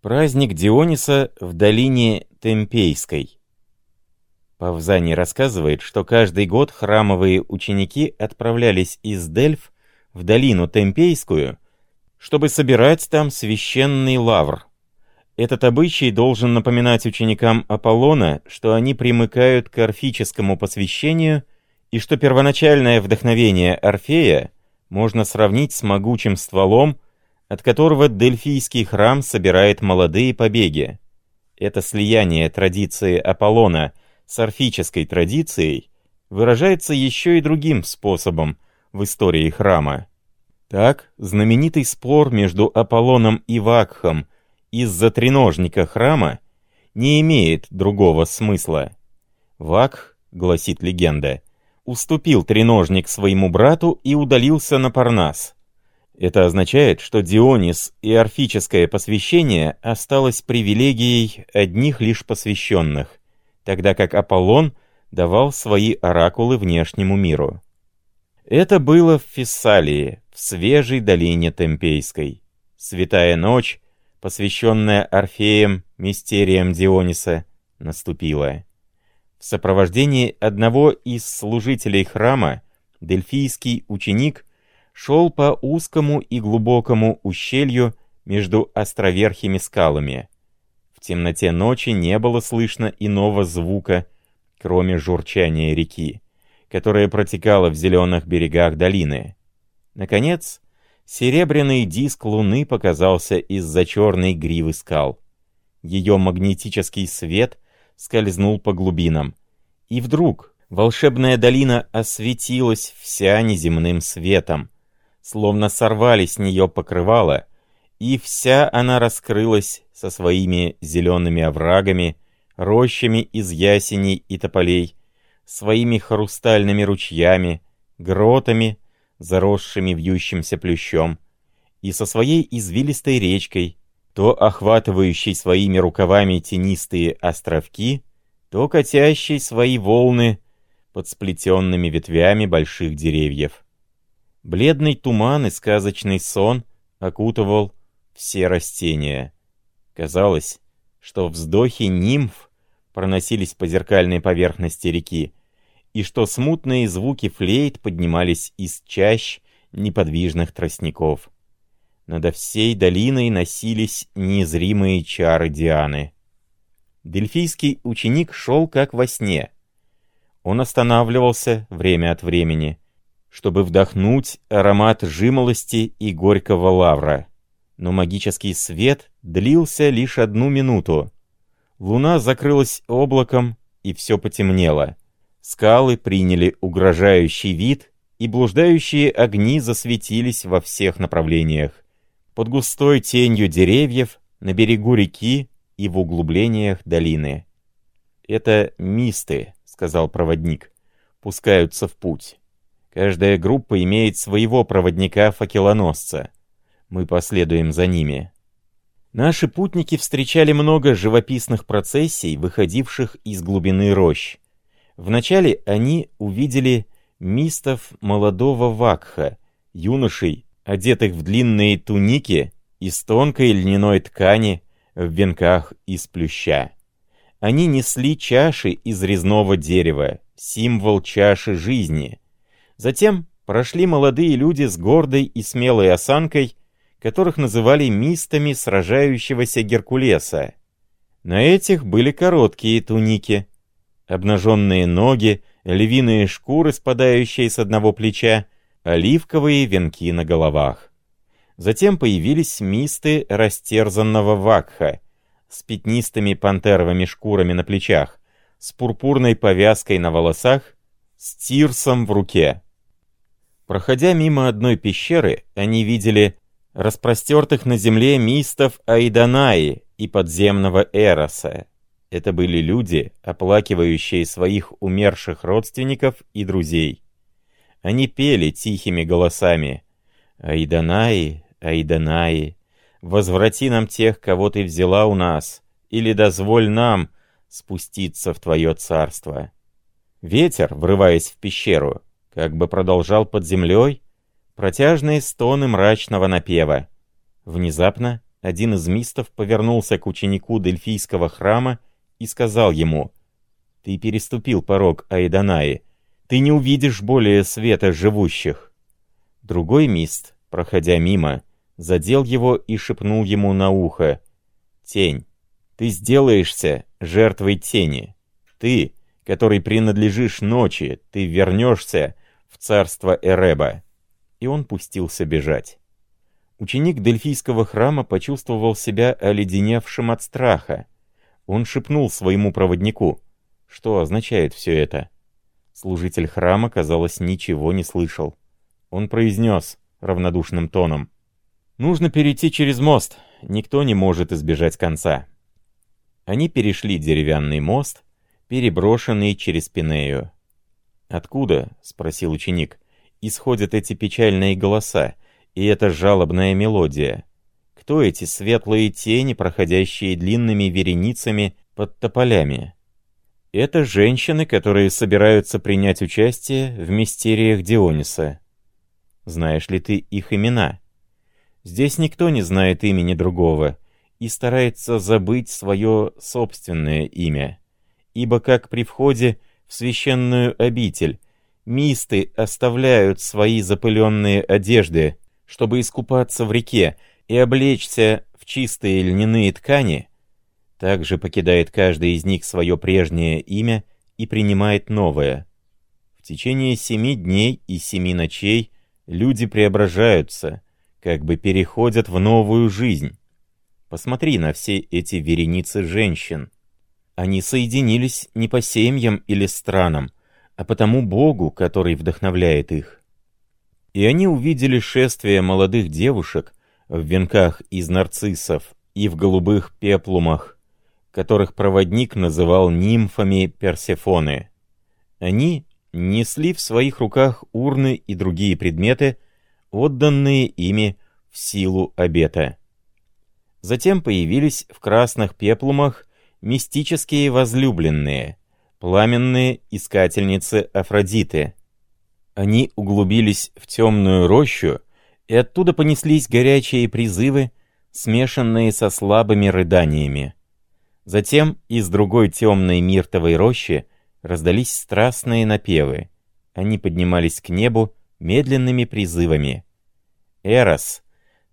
Праздник Диониса в долине Темпейской. Павзани рассказывает, что каждый год храмовые ученики отправлялись из Дельф в долину Темпейскую, чтобы собирать там священный лавр. Этот обычай должен напоминать ученикам Аполлона, что они примыкают к орфическому посвящению и что первоначальное вдохновение Орфея можно сравнить с могучим стволом, от которого Дельфийский храм собирает молодые побеги. Это слияние традиции Аполлона с орфической традицией выражается еще и другим способом в истории храма. Так, знаменитый спор между Аполлоном и Вакхом из-за треножника храма не имеет другого смысла. Вакх, гласит легенда, уступил треножник своему брату и удалился на Парнас. Это означает, что Дионис и орфическое посвящение осталось привилегией одних лишь посвященных, тогда как Аполлон давал свои оракулы внешнему миру. Это было в Фессалии, в свежей долине Темпейской. Святая ночь, посвященная Орфеям, мистериям Диониса, наступила. В сопровождении одного из служителей храма дельфийский ученик шел по узкому и глубокому ущелью между островерхими скалами. В темноте ночи не было слышно иного звука, кроме журчания реки, которая протекала в зеленых берегах долины. Наконец, серебряный диск луны показался из-за черной гривы скал. Ее магнетический свет скользнул по глубинам. И вдруг волшебная долина осветилась вся неземным светом, словно сорвали с нее покрывало, и вся она раскрылась со своими зелеными оврагами, рощами из ясеней и тополей, своими хрустальными ручьями, гротами, заросшими вьющимся плющом, и со своей извилистой речкой, то охватывающей своими рукавами тенистые островки, то катящей свои волны под сплетенными ветвями больших деревьев. Бледный туман и сказочный сон окутывал все растения. Казалось, что вздохи нимф проносились по зеркальной поверхности реки, и что смутные звуки флейт поднимались из чащ неподвижных тростников. Надо всей долиной носились незримые чары Дианы. Дельфийский ученик шел как во сне. Он останавливался время от времени — чтобы вдохнуть аромат жимолости и горького лавра. Но магический свет длился лишь одну минуту. Луна закрылась облаком, и все потемнело. Скалы приняли угрожающий вид, и блуждающие огни засветились во всех направлениях. Под густой тенью деревьев, на берегу реки и в углублениях долины. «Это мисты», — сказал проводник, — «пускаются в путь». Каждая группа имеет своего проводника-факелоносца. Мы последуем за ними. Наши путники встречали много живописных процессий, выходивших из глубины рощ. Вначале они увидели мистов молодого вакха, юношей, одетых в длинные туники из тонкой льняной ткани в венках из плюща. Они несли чаши из резного дерева, символ чаши жизни — Затем прошли молодые люди с гордой и смелой осанкой, которых называли мистами сражающегося Геркулеса. На этих были короткие туники, обнаженные ноги, львиные шкуры, спадающие с одного плеча, оливковые венки на головах. Затем появились мисты растерзанного вакха с пятнистыми пантеровыми шкурами на плечах, с пурпурной повязкой на волосах, с тирсом в руке. Проходя мимо одной пещеры, они видели распростертых на земле мистов Айданаи и подземного Эроса. Это были люди, оплакивающие своих умерших родственников и друзей. Они пели тихими голосами «Айданаи, Айданаи, возврати нам тех, кого ты взяла у нас, или дозволь нам спуститься в твое царство». Ветер, врываясь в пещеру, как бы продолжал под землей протяжные стоны мрачного напева. Внезапно один из мистов повернулся к ученику Дельфийского храма и сказал ему, «Ты переступил порог Айданаи, ты не увидишь более света живущих». Другой мист, проходя мимо, задел его и шепнул ему на ухо, «Тень, ты сделаешься жертвой тени. Ты, который принадлежишь ночи, ты вернешься в царство Эреба». И он пустился бежать. Ученик Дельфийского храма почувствовал себя оледеневшим от страха. Он шепнул своему проводнику. Что означает все это? Служитель храма, казалось, ничего не слышал. Он произнес равнодушным тоном. «Нужно перейти через мост. Никто не может избежать конца». Они перешли деревянный мост, переброшенный через Пинею. «Откуда?» — спросил ученик. «Исходят эти печальные голоса, и эта жалобная мелодия. Кто эти светлые тени, проходящие длинными вереницами под тополями? Это женщины, которые собираются принять участие в мистериях Диониса. Знаешь ли ты их имена? Здесь никто не знает имени другого и старается забыть свое собственное имя. Ибо как при входе в священную обитель, мисты оставляют свои запыленные одежды, чтобы искупаться в реке и облечься в чистые льняные ткани, также покидает каждый из них свое прежнее имя и принимает новое. В течение семи дней и семи ночей люди преображаются, как бы переходят в новую жизнь. Посмотри на все эти вереницы женщин. Они соединились не по семьям или странам, а по тому Богу, который вдохновляет их и они увидели шествие молодых девушек в венках из нарциссов и в голубых пеплумах, которых проводник называл нимфами Персефоны. Они несли в своих руках урны и другие предметы, отданные ими в силу обета. Затем появились в красных пеплумах мистические возлюбленные, пламенные искательницы Афродиты — они углубились в темную рощу, и оттуда понеслись горячие призывы, смешанные со слабыми рыданиями. Затем из другой темной миртовой рощи раздались страстные напевы. Они поднимались к небу медленными призывами. «Эрос,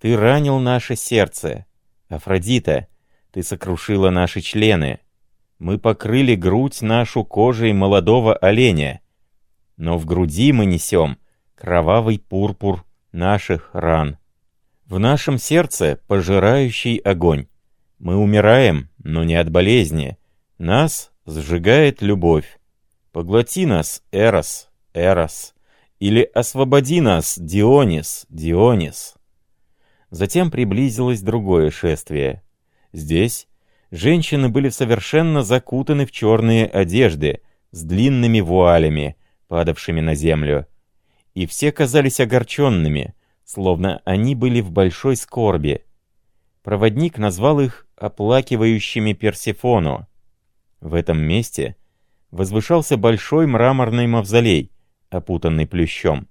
ты ранил наше сердце. Афродита, ты сокрушила наши члены. Мы покрыли грудь нашу кожей молодого оленя но в груди мы несем кровавый пурпур наших ран. В нашем сердце пожирающий огонь. Мы умираем, но не от болезни. Нас сжигает любовь. Поглоти нас, Эрос, Эрос. Или освободи нас, Дионис, Дионис. Затем приблизилось другое шествие. Здесь женщины были совершенно закутаны в черные одежды, с длинными вуалями, падавшими на землю. И все казались огорченными, словно они были в большой скорби. Проводник назвал их оплакивающими Персефону. В этом месте возвышался большой мраморный мавзолей, опутанный плющом.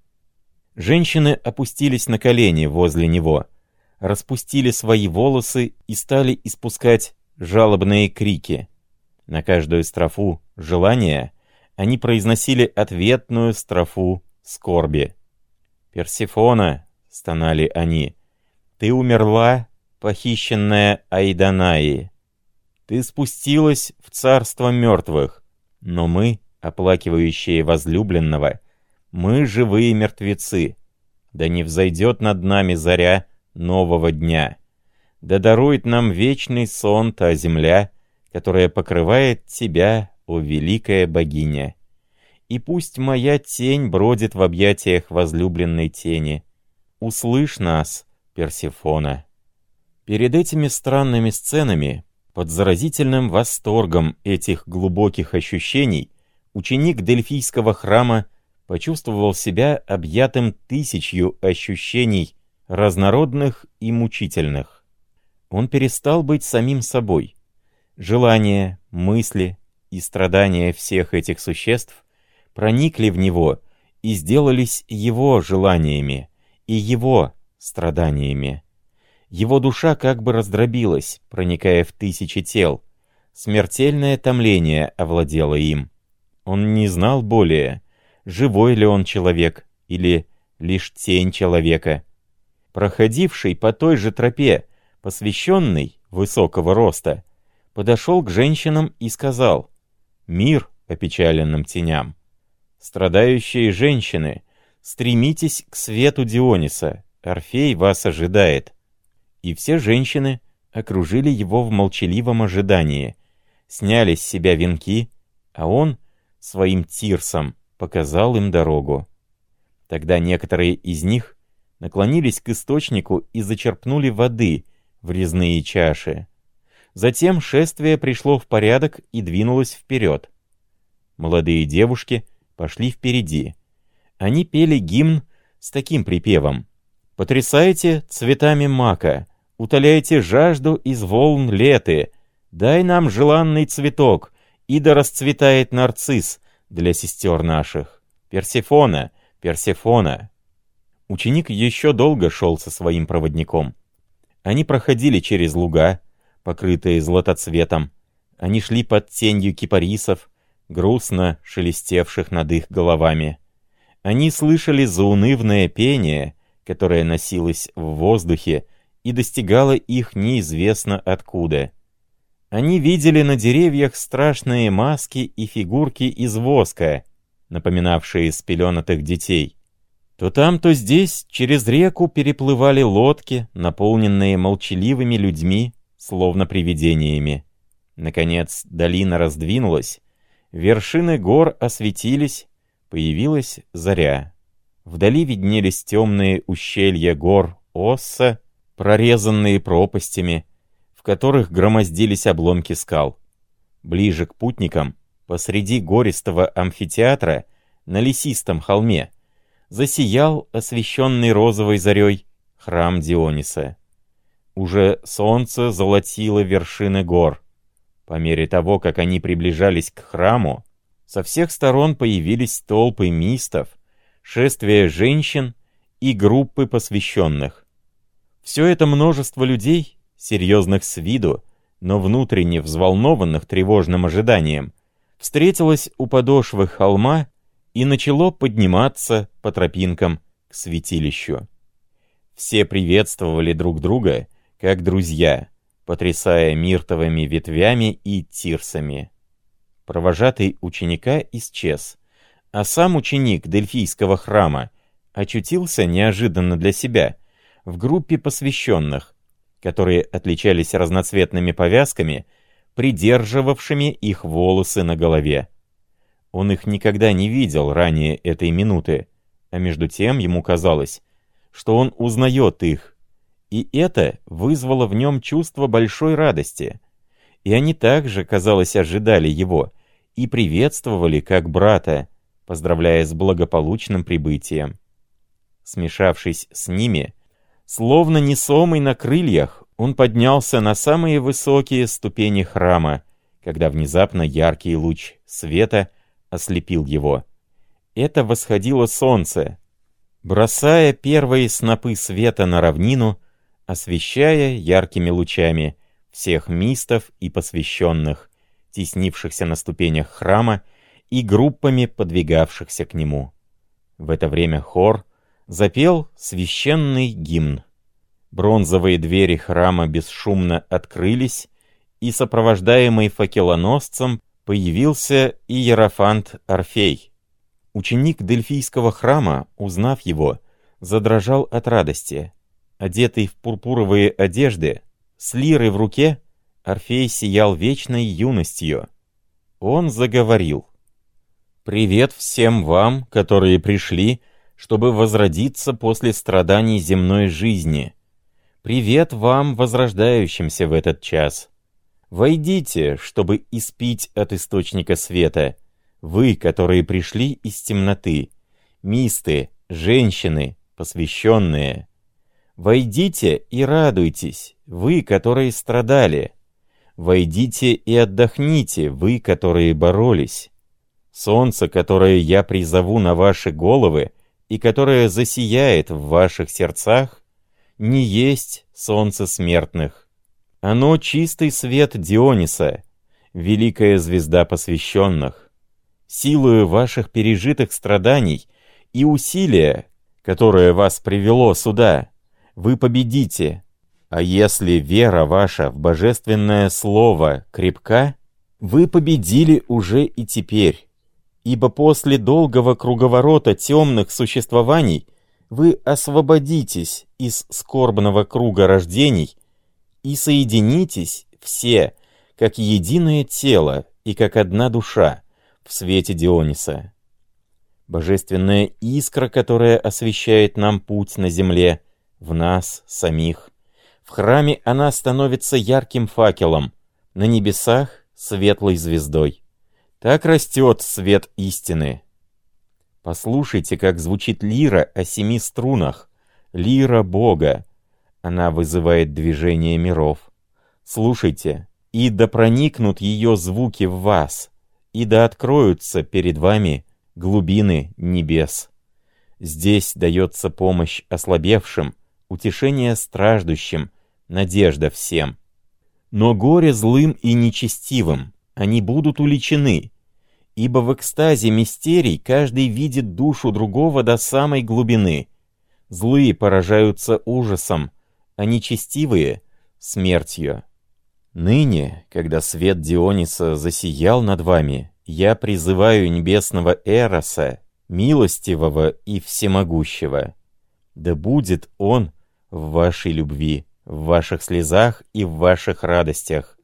Женщины опустились на колени возле него, распустили свои волосы и стали испускать жалобные крики. На каждую строфу желания они произносили ответную строфу скорби. «Персифона», — стонали они, — «ты умерла, похищенная Айданаи. Ты спустилась в царство мертвых, но мы, оплакивающие возлюбленного, мы живые мертвецы. Да не взойдет над нами заря нового дня. Да дарует нам вечный сон та земля, которая покрывает тебя о великая богиня! И пусть моя тень бродит в объятиях возлюбленной тени. Услышь нас, Персифона!» Перед этими странными сценами, под заразительным восторгом этих глубоких ощущений, ученик Дельфийского храма почувствовал себя объятым тысячью ощущений, разнородных и мучительных. Он перестал быть самим собой. Желания, мысли, и страдания всех этих существ проникли в него и сделались его желаниями и его страданиями. Его душа как бы раздробилась, проникая в тысячи тел. Смертельное томление овладело им. Он не знал более, живой ли он человек или лишь тень человека. Проходивший по той же тропе, посвященный высокого роста, подошел к женщинам и сказал «Мир опечаленным теням». Страдающие женщины, стремитесь к свету Диониса, Орфей вас ожидает. И все женщины окружили его в молчаливом ожидании, сняли с себя венки, а он своим тирсом показал им дорогу. Тогда некоторые из них наклонились к источнику и зачерпнули воды в резные чаши. Затем шествие пришло в порядок и двинулось вперед. Молодые девушки пошли впереди. Они пели гимн с таким припевом. «Потрясайте цветами мака, утоляйте жажду из волн леты, дай нам желанный цветок, и да расцветает нарцисс для сестер наших. Персефона, Персефона». Ученик еще долго шел со своим проводником. Они проходили через луга, покрытые златоцветом. Они шли под тенью кипарисов, грустно шелестевших над их головами. Они слышали заунывное пение, которое носилось в воздухе и достигало их неизвестно откуда. Они видели на деревьях страшные маски и фигурки из воска, напоминавшие спеленатых детей. То там, то здесь через реку переплывали лодки, наполненные молчаливыми людьми, словно привидениями. Наконец долина раздвинулась, Вершины гор осветились, появилась заря. Вдали виднелись темные ущелья гор Осса, прорезанные пропастями, в которых громоздились обломки скал. Ближе к путникам, посреди гористого амфитеатра, на лесистом холме, засиял, освещенный розовой зарей, храм Диониса. Уже солнце золотило вершины гор. По мере того, как они приближались к храму, со всех сторон появились толпы мистов, шествия женщин и группы посвященных. Все это множество людей, серьезных с виду, но внутренне взволнованных тревожным ожиданием, встретилось у подошвы холма и начало подниматься по тропинкам к святилищу. Все приветствовали друг друга, как друзья, потрясая миртовыми ветвями и тирсами. Провожатый ученика исчез, а сам ученик Дельфийского храма очутился неожиданно для себя в группе посвященных, которые отличались разноцветными повязками, придерживавшими их волосы на голове. Он их никогда не видел ранее этой минуты, а между тем ему казалось, что он узнает их, и это вызвало в нем чувство большой радости. И они также, казалось, ожидали его и приветствовали как брата, поздравляя с благополучным прибытием. Смешавшись с ними, словно несомый на крыльях, он поднялся на самые высокие ступени храма, когда внезапно яркий луч света ослепил его. Это восходило солнце. Бросая первые снопы света на равнину, освещая яркими лучами всех мистов и посвященных, теснившихся на ступенях храма и группами подвигавшихся к нему. В это время хор запел священный гимн. Бронзовые двери храма бесшумно открылись, и сопровождаемый факелоносцем появился Иерофант Орфей. Ученик Дельфийского храма, узнав его, задрожал от радости. Одетый в пурпуровые одежды, с лирой в руке, Орфей сиял вечной юностью. Он заговорил. «Привет всем вам, которые пришли, чтобы возродиться после страданий земной жизни. Привет вам, возрождающимся в этот час. Войдите, чтобы испить от источника света, вы, которые пришли из темноты, мисты, женщины, посвященные». Войдите и радуйтесь, вы, которые страдали. Войдите и отдохните, вы, которые боролись. Солнце, которое я призову на ваши головы и которое засияет в ваших сердцах, не есть солнце смертных. Оно чистый свет Диониса, великая звезда посвященных. Силою ваших пережитых страданий и усилия, которое вас привело сюда, вы победите. А если вера ваша в божественное слово крепка, вы победили уже и теперь. Ибо после долгого круговорота темных существований вы освободитесь из скорбного круга рождений и соединитесь все, как единое тело и как одна душа в свете Диониса. Божественная искра, которая освещает нам путь на земле, в нас самих. В храме она становится ярким факелом, на небесах — светлой звездой. Так растет свет истины. Послушайте, как звучит лира о семи струнах, лира Бога. Она вызывает движение миров. Слушайте, и да проникнут ее звуки в вас, и да откроются перед вами глубины небес. Здесь дается помощь ослабевшим, утешение страждущим, надежда всем. Но горе злым и нечестивым, они будут уличены, ибо в экстазе мистерий каждый видит душу другого до самой глубины. Злые поражаются ужасом, а нечестивые — смертью. Ныне, когда свет Диониса засиял над вами, я призываю небесного Эроса, милостивого и всемогущего. Да будет он в вашей любви в ваших слезах и в ваших радостях.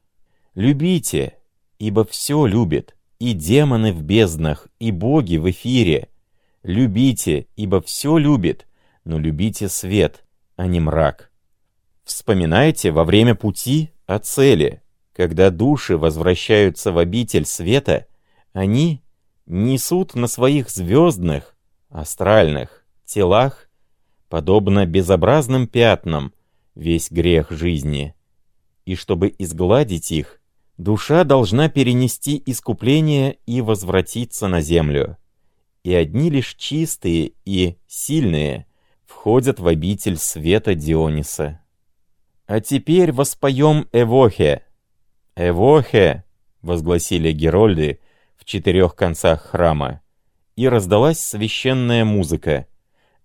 Любите, ибо все любит, и демоны в безднах, и боги в эфире. Любите, ибо все любит, но любите свет, а не мрак. Вспоминайте во время пути о цели. Когда души возвращаются в обитель света, они несут на своих звездных, астральных телах, подобно безобразным пятнам, весь грех жизни. И чтобы изгладить их, душа должна перенести искупление и возвратиться на землю. И одни лишь чистые и сильные входят в обитель света Диониса. А теперь воспоем Эвохе. Эвохе, возгласили герольды в четырех концах храма, и раздалась священная музыка.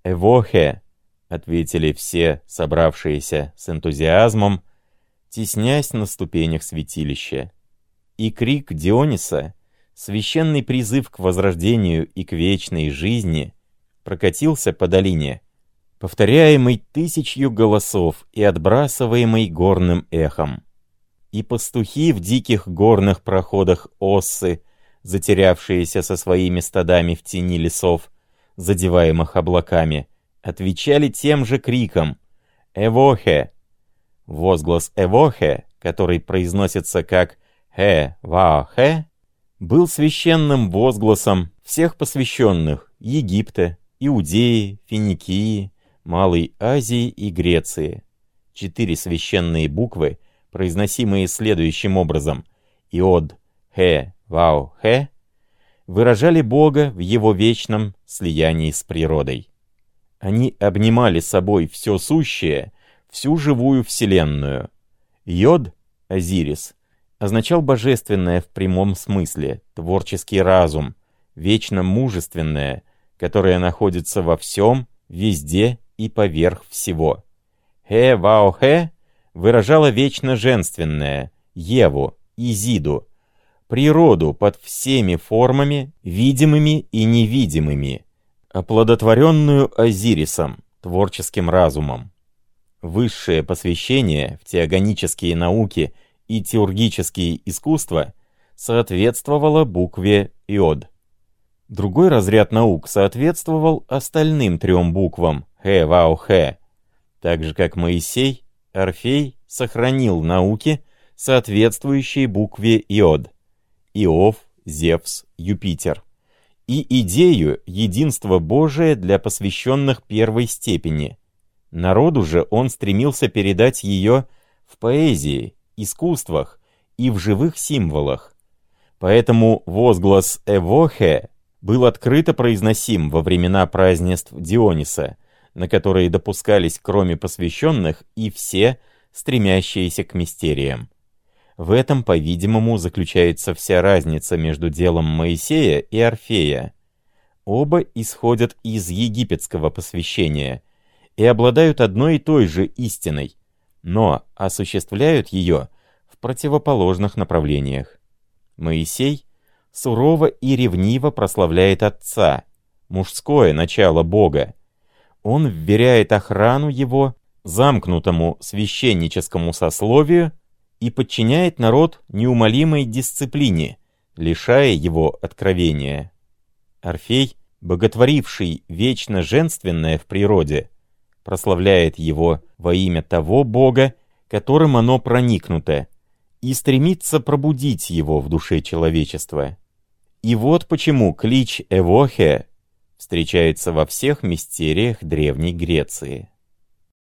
Эвохе, ответили все собравшиеся с энтузиазмом, теснясь на ступенях святилища. И крик Диониса, священный призыв к возрождению и к вечной жизни, прокатился по долине, повторяемый тысячью голосов и отбрасываемый горным эхом. И пастухи в диких горных проходах Оссы, затерявшиеся со своими стадами в тени лесов, задеваемых облаками, отвечали тем же криком «Эвохе!». Возглас «Эвохе», который произносится как «Хе-ва-хе», был священным возгласом всех посвященных Египта, Иудеи, Финикии, Малой Азии и Греции. Четыре священные буквы, произносимые следующим образом «Иод», «Хе», «Вау», «Хе», выражали Бога в его вечном слиянии с природой. Они обнимали собой все сущее, всю живую вселенную. Йод, Азирис, означал божественное в прямом смысле, творческий разум, вечно мужественное, которое находится во всем, везде и поверх всего. Хе-вао-хе выражало вечно женственное, Еву, Изиду, природу под всеми формами, видимыми и невидимыми, оплодотворенную Азирисом, творческим разумом. Высшее посвящение в теогонические науки и теургические искусства соответствовало букве Иод. Другой разряд наук соответствовал остальным трем буквам Хэ, Вау, Хэ. Так же, как Моисей, Орфей сохранил науки, соответствующие букве Иод. Иов, Зевс, Юпитер и идею единства Божия для посвященных первой степени. Народу же он стремился передать ее в поэзии, искусствах и в живых символах. Поэтому возглас «Эвохе» был открыто произносим во времена празднеств Диониса, на которые допускались кроме посвященных и все, стремящиеся к мистериям. В этом, по-видимому, заключается вся разница между делом Моисея и Орфея. Оба исходят из египетского посвящения и обладают одной и той же истиной, но осуществляют ее в противоположных направлениях. Моисей сурово и ревниво прославляет Отца, мужское начало Бога. Он вверяет охрану его замкнутому священническому сословию и подчиняет народ неумолимой дисциплине, лишая его откровения. Орфей, боготворивший вечно женственное в природе, прославляет его во имя того Бога, которым оно проникнуто, и стремится пробудить его в душе человечества. И вот почему клич Эвохе встречается во всех мистериях Древней Греции.